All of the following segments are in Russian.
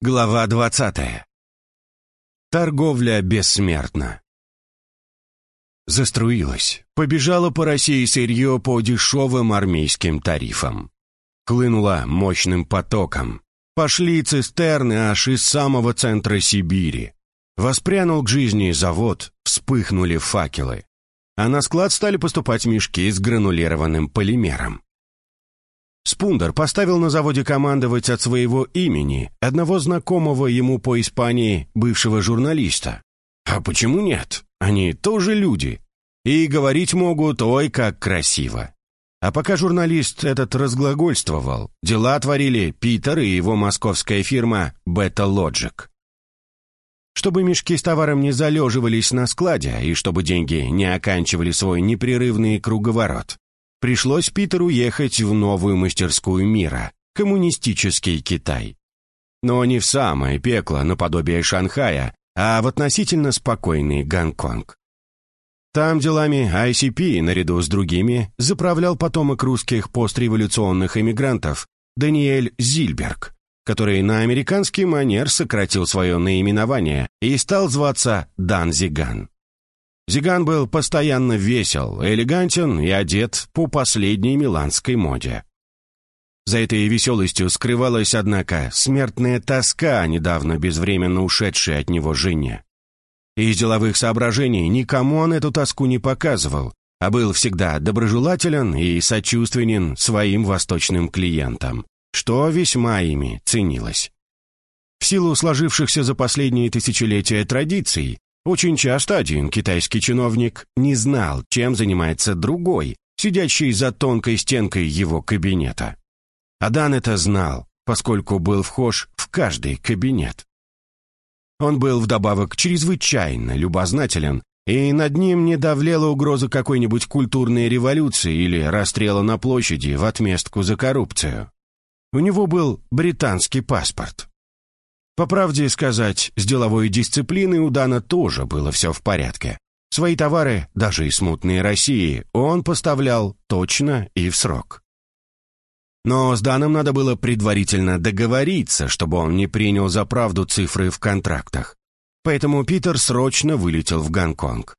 Глава 20. Торговля бессмертна. Заструилась, побежала по России сырье по дешевым армейским тарифам. Хлынула мощным потоком. Пошли цистерны аж из самого центра Сибири. Воспрянул к жизни завод, вспыхнули факелы. А на склад стали поступать мешки с гранулированным полимером. Спундер поставил на заводе командовать от своего имени одного знакомого ему по Испании бывшего журналиста. А почему нет? Они тоже люди. И говорить могут, ой, как красиво. А пока журналист этот разглагольствовал, дела творили Питер и его московская фирма Beta Logic. Чтобы мешки с товаром не залеживались на складе и чтобы деньги не оканчивали свой непрерывный круговорот, Пришлось Питеру ехать в новую мастерскую мира, коммунистический Китай. Но не в самое пекло наподобие Шанхая, а в относительно спокойный Гонконг. Там делами ICP, наряду с другими, заправлял потомок русских постреволюционных эмигрантов Даниэль Зильберг, который на американский манер сократил свое наименование и стал зваться Дан Зиган. Был постоянно весел, элегантен и одет по последней миланской моде. За этой веселостью скрывалась, однако, смертная тоска, недавно безвременно ушедшей от него жене. Из деловых соображений никому он эту тоску не показывал, а был всегда доброжелателен и сочувственен своим восточным клиентам, что весьма ими ценилось. В силу сложившихся за последние тысячелетия традиций, очень часто один китайский чиновник не знал, чем занимается другой, сидящий за тонкой стенкой его кабинета. Адан это знал, поскольку был вхож в каждый кабинет. Он был вдобавок чрезвычайно любознателен, и над ним не давлела угроза какой-нибудь культурной революции или расстрела на площади в отместку за коррупцию. У него был британский паспорт. По правде сказать, с деловой дисциплиной у Дана тоже было все в порядке. Свои товары, даже и смутные России, он поставлял точно и в срок. Но с Даном надо было предварительно договориться, чтобы он не принял за правду цифры в контрактах. Поэтому Питер срочно вылетел в Гонконг.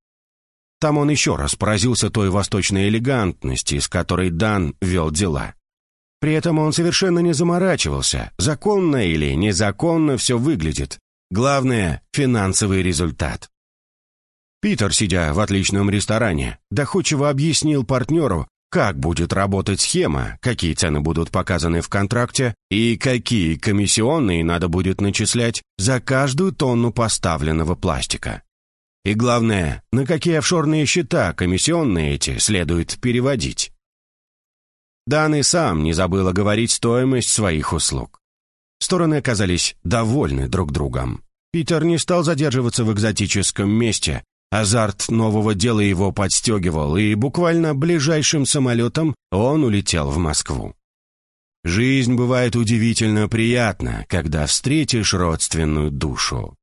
Там он еще раз поразился той восточной элегантности, с которой Дан вел дела. При этом он совершенно не заморачивался, законно или незаконно все выглядит. Главное – финансовый результат. Питер, сидя в отличном ресторане, доходчиво объяснил партнеру, как будет работать схема, какие цены будут показаны в контракте и какие комиссионные надо будет начислять за каждую тонну поставленного пластика. И главное, на какие офшорные счета комиссионные эти следует переводить. Дан и сам не забыл оговорить стоимость своих услуг. Стороны оказались довольны друг другом. Питер не стал задерживаться в экзотическом месте. Азарт нового дела его подстегивал, и буквально ближайшим самолетом он улетел в Москву. Жизнь бывает удивительно приятна, когда встретишь родственную душу.